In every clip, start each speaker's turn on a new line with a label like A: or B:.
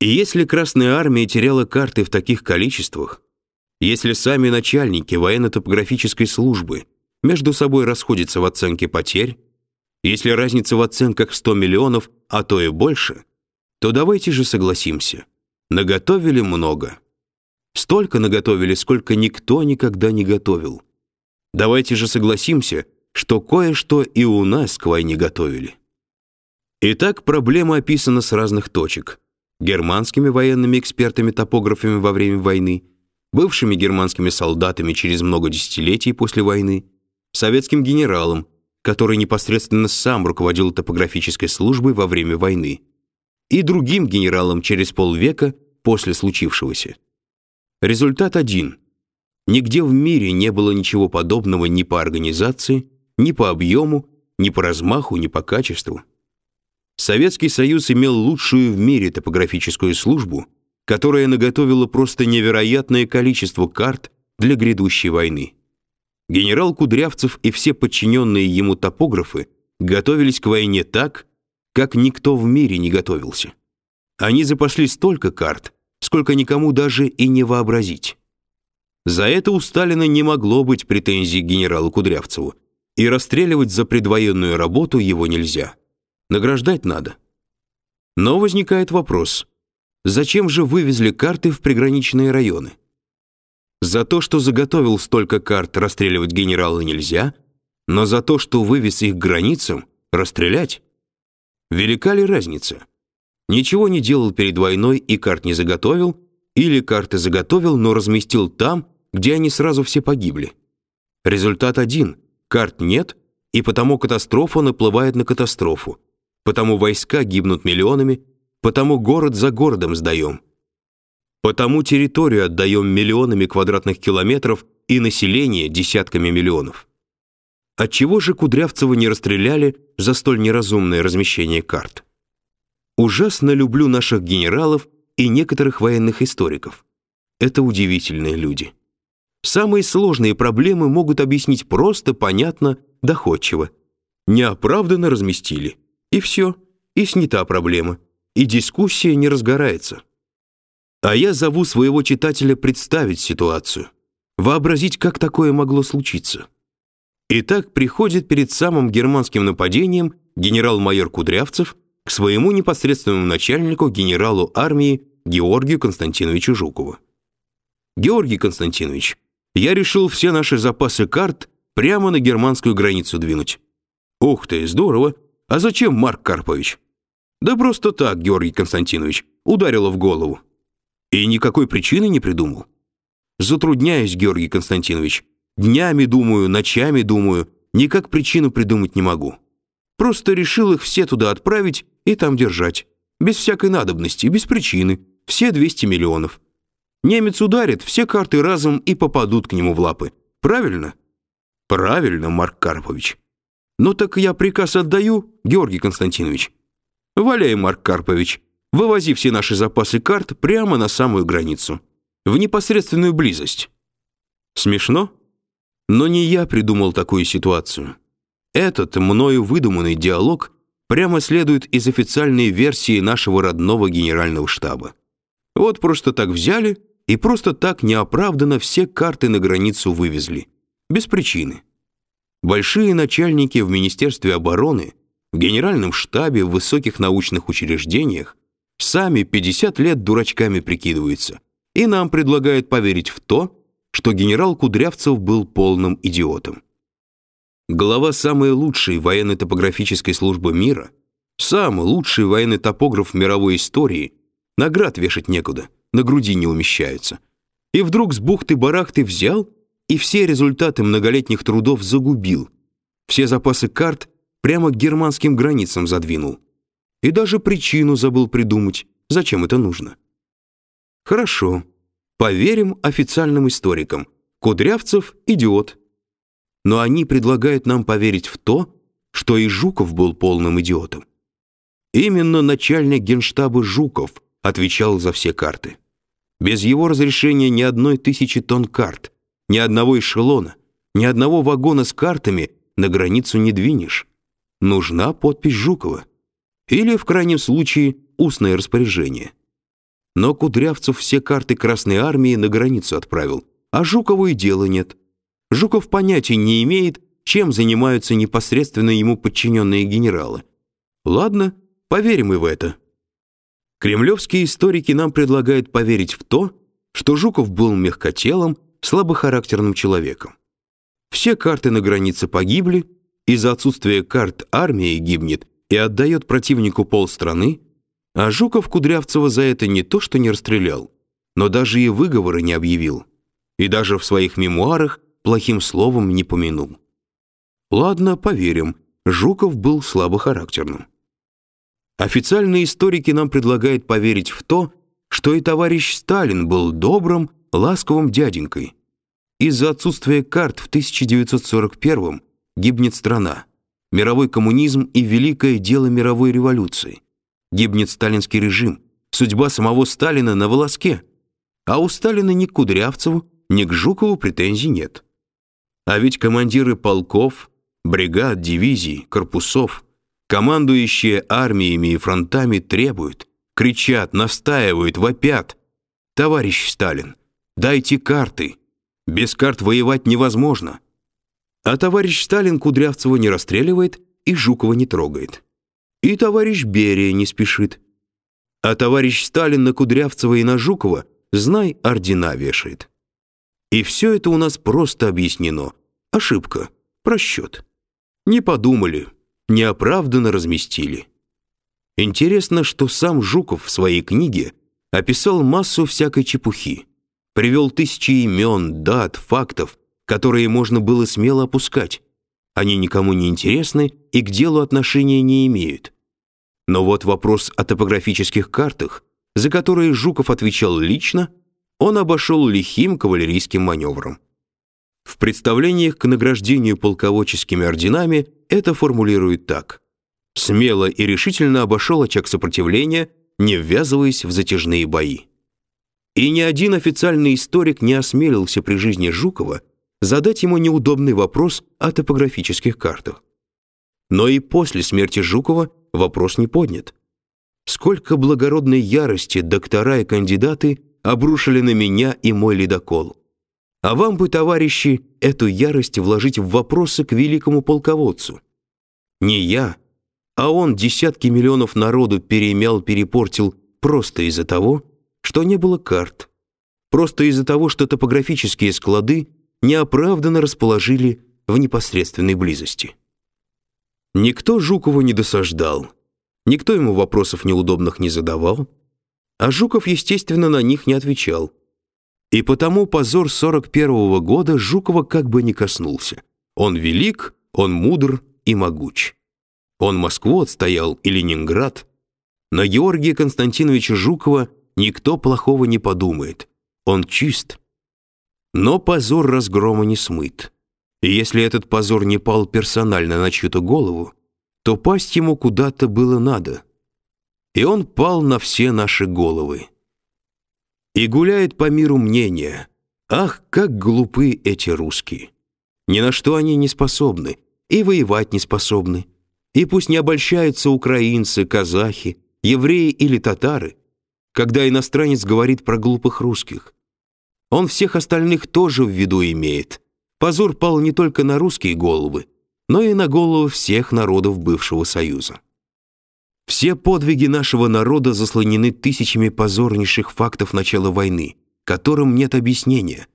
A: И если Красная Армия теряла карты в таких количествах, если сами начальники военно-топографической службы между собой расходятся в оценке потерь, если разница в оценках 100 миллионов, а то и больше, то давайте же согласимся. Наготовили много. Столько наготовили, сколько никто никогда не готовил. Давайте же согласимся, что кое-что и у нас к войне готовили. Итак, проблема описана с разных точек. Германскими военными экспертами-топографами во время войны, бывшими германскими солдатами через много десятилетий после войны, советским генералом, который непосредственно сам руководил топографической службой во время войны, и другим генералом через полвека после случившегося. Результат один. Нигде в мире не было ничего подобного ни по организации, ни по объему, ни по размаху, ни по качеству. Советский Союз имел лучшую в мире топографическую службу, которая наготовила просто невероятное количество карт для грядущей войны. Генерал Кудрявцев и все подчиненные ему топографы готовились к войне так, как никто в мире не готовился. Они запасли столько карт, сколько никому даже и не вообразить. За это у Сталина не могло быть претензий к генералу Кудрявцеву, и расстреливать за предвоенную работу его нельзя. Награждать надо. Но возникает вопрос: зачем же вывезли карты в приграничные районы? За то, что заготовил столько карт, расстреливать генерала нельзя, но за то, что вывез их к границам, расстрелять. Велика ли разница? Ничего не делал перед войной и карт не заготовил, или карты заготовил, но разместил там, где они сразу все погибли. Результат один: карт нет, и потому катастрофа наплывает на катастрофу. Потому войска гибнут миллионами, потому город за городом сдаем. Потому территорию отдаем миллионами квадратных километров и население десятками миллионов. Отчего же Кудрявцева не расстреляли за столь неразумное размещение карт? Ужасно люблю наших генералов и некоторых военных историков. Это удивительные люди. Самые сложные проблемы могут объяснить просто, понятно, доходчиво. Неоправданно разместили. И все, и снята проблема, и дискуссия не разгорается. А я зову своего читателя представить ситуацию, вообразить, как такое могло случиться. Итак, приходит перед самым германским нападением генерал-майор Кудрявцев к своему непосредственному начальнику, генералу армии Георгию Константиновичу Жукову. Георгий Константинович, я решил все наши запасы карт прямо на германскую границу двинуть. Ух ты, здорово. А зачем, Марк Карпович? Да просто так, Георгий Константинович, ударило в голову. И никакой причины не придумал. Затрудняюсь, Георгий Константинович. Днями думаю, ночами думаю, никак причину придумать не могу. Просто решил их все туда отправить и там держать. Без всякой надобности, без причины. Все 200 миллионов. Немец ударит, все карты разом и попадут к нему в лапы. Правильно? Правильно, Марк Карпович. Ну так я приказ отдаю, Георгий Константинович. Валяй, Марк Карпович. Вывози все наши запасы карт прямо на самую границу, в непосредственную близость. Смешно? Но не я придумал такую ситуацию. Этот мною выдуманный диалог прямо следует из официальной версии нашего родного генерального штаба. Вот просто так взяли и просто так неоправданно все карты на границу вывезли, без причины. Большие начальники в Министерстве обороны, в Генеральном штабе, в высоких научных учреждениях Сами 50 лет дурачками прикидываются и нам предлагают поверить в то, что генерал Кудрявцев был полным идиотом. Глава самой лучшей военно-топографической службы мира, самый лучший военный топограф мировой истории, наград вешать некуда, на груди не умещаются. И вдруг с бухты-барахты взял и все результаты многолетних трудов загубил. Все запасы карт прямо к германским границам задвинул. И даже причину забыл придумать, зачем это нужно. Хорошо. Поверим официальным историкам. Кудрявцев идиот. Но они предлагают нам поверить в то, что и Жуков был полным идиотом. Именно начальник Генштаба Жуков отвечал за все карты. Без его разрешения ни одной тысячи тонн карт, ни одного эшелона, ни одного вагона с картами на границу не двинешь. Нужна подпись Жукова или в крайнем случае устное распоряжение. Но Кудрявцев все карты Красной Армии на границу отправил, а Жукову и дела нет. Жуков понятия не имеет, чем занимаются непосредственно ему подчиненные генералы. Ладно, поверим и в это. Кремлевские историки нам предлагают поверить в то, что Жуков был мягкотелым, слабохарактерным человеком. Все карты на границе погибли, из-за отсутствия карт армия гибнет и отдает противнику полстраны, а Жуков Кудрявцева за это не то что не расстрелял, но даже и выговоры не объявил, и даже в своих мемуарах плохим словом не помянул. Ладно, поверим, Жуков был слабохарактерным. Официальные историки нам предлагают поверить в то, что и товарищ Сталин был добрым, ласковым дяденькой. Из-за отсутствия карт в 1941 гибнет страна, мировой коммунизм и великое дело мировой революции. Гибнет сталинский режим, судьба самого Сталина на волоске. А у Сталина ни к Кудрявцеву, ни к Жукову претензий нет. А ведь командиры полков, бригад, дивизий, корпусов, командующие армиями и фронтами требуют, кричат, настаивают, вопят. Товарищ Сталин, дайте карты. Без карт воевать невозможно. А товарищ Сталин Кудрявцева не расстреливает и Жукова не трогает. И товарищ Берия не спешит. А товарищ Сталин на Кудрявцева и на Жукова, знай, ордена вешает. И все это у нас просто объяснено. Ошибка, просчет. Не подумали, неоправданно разместили. Интересно, что сам Жуков в своей книге описал массу всякой чепухи, привел тысячи имен, дат, фактов, которые можно было смело опускать. Они никому не интересны и к делу отношения не имеют. Но вот вопрос о топографических картах, за которые Жуков отвечал лично, он обошел лихим кавалерийским маневром. В представлениях к награждению полководческими орденами это формулируют так: смело и решительно обошел очаг сопротивления, не ввязываясь в затяжные бои. И ни один официальный историк не осмелился при жизни Жукова задать ему неудобный вопрос о топографических картах. Но и после смерти Жукова вопрос не поднят. Сколько благородной ярости доктора и кандидаты обрушили на меня и мой ледокол. А вам бы, товарищи, эту ярость вложить в вопросы к великому полководцу. Не я, а он десятки миллионов народу перемял, перепортил просто из-за того, что не было карт. Просто из-за того, что топографические склады неоправданно расположили в непосредственной близости. Никто Жукову не досаждал, никто ему вопросов неудобных не задавал, а Жуков, естественно, на них не отвечал. И потому позор 41-го года Жукова как бы не коснулся. Он велик, он мудр и могуч. Он Москву отстоял и Ленинград. На Георгия Константиновича Жукова никто плохого не подумает. Он чист. Но позор разгрома не смыт. И если этот позор не пал персонально на чью-то голову, то пасть ему куда-то было надо. И он пал на все наши головы. И гуляет по миру мнение: ах, как глупы эти русские. Ни на что они не способны, и воевать не способны. И пусть не обольщаются украинцы, казахи, евреи или татары, когда иностранец говорит про глупых русских. Он всех остальных тоже в виду имеет. Позор пал не только на русские головы, но и на головы всех народов бывшего Союза. Все подвиги нашего народа заслонены тысячами позорнейших фактов начала войны, которым нет объяснения,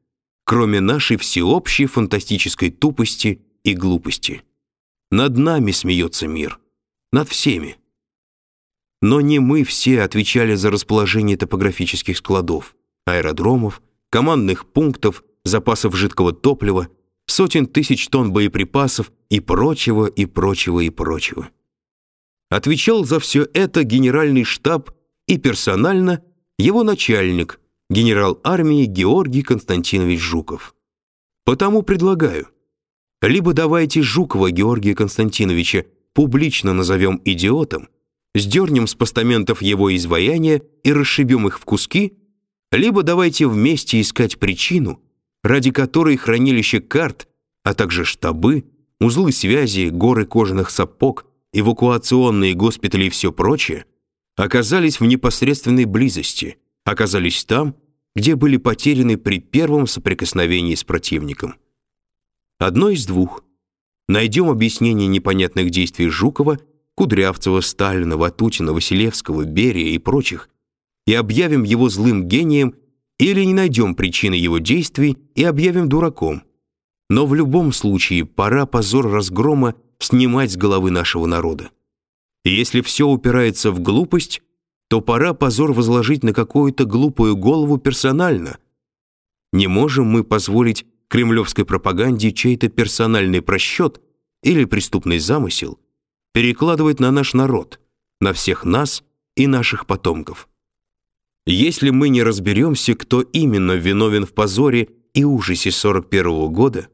A: кроме нашей всеобщей фантастической тупости и глупости. Над нами смеется мир, над всеми. Но не мы все отвечали за расположение топографических складов, аэродромов, командных пунктов, запасов жидкого топлива, сотен тысяч тонн боеприпасов и прочего, и прочего, и прочего. Отвечал за все это генеральный штаб и персонально его начальник, генерал армии Георгий Константинович Жуков. Потому предлагаю, либо давайте Жукова Георгия Константиновича публично назовем идиотом, сдернем с постаментов его изваяния и расшибем их в куски, либо давайте вместе искать причину, ради которой хранилище карт, а также штабы, узлы связи, горы кожаных сапог эвакуационные госпитали и все прочее оказались в непосредственной близости, оказались там, где были потеряны при первом соприкосновении с противником. Одно из двух. Найдем объяснение непонятных действий Жукова, Кудрявцева, Сталина, Ватутина, Василевского, Берия и прочих и объявим его злым гением или не найдем причины его действий и объявим дураком. Но в любом случае пора позор разгрома снимать с головы нашего народа. И если все упирается в глупость, то пора позор возложить на какую-то глупую голову персонально. Не можем мы позволить кремлевской пропаганде чей-то персональный просчет или преступный замысел перекладывать на наш народ, на всех нас и наших потомков. Если мы не разберемся, кто именно виновен в позоре и ужасе 41 -го года,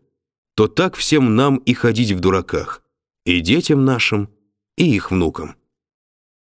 A: то так всем нам и ходить в дураках, и детям нашим, и их внукам.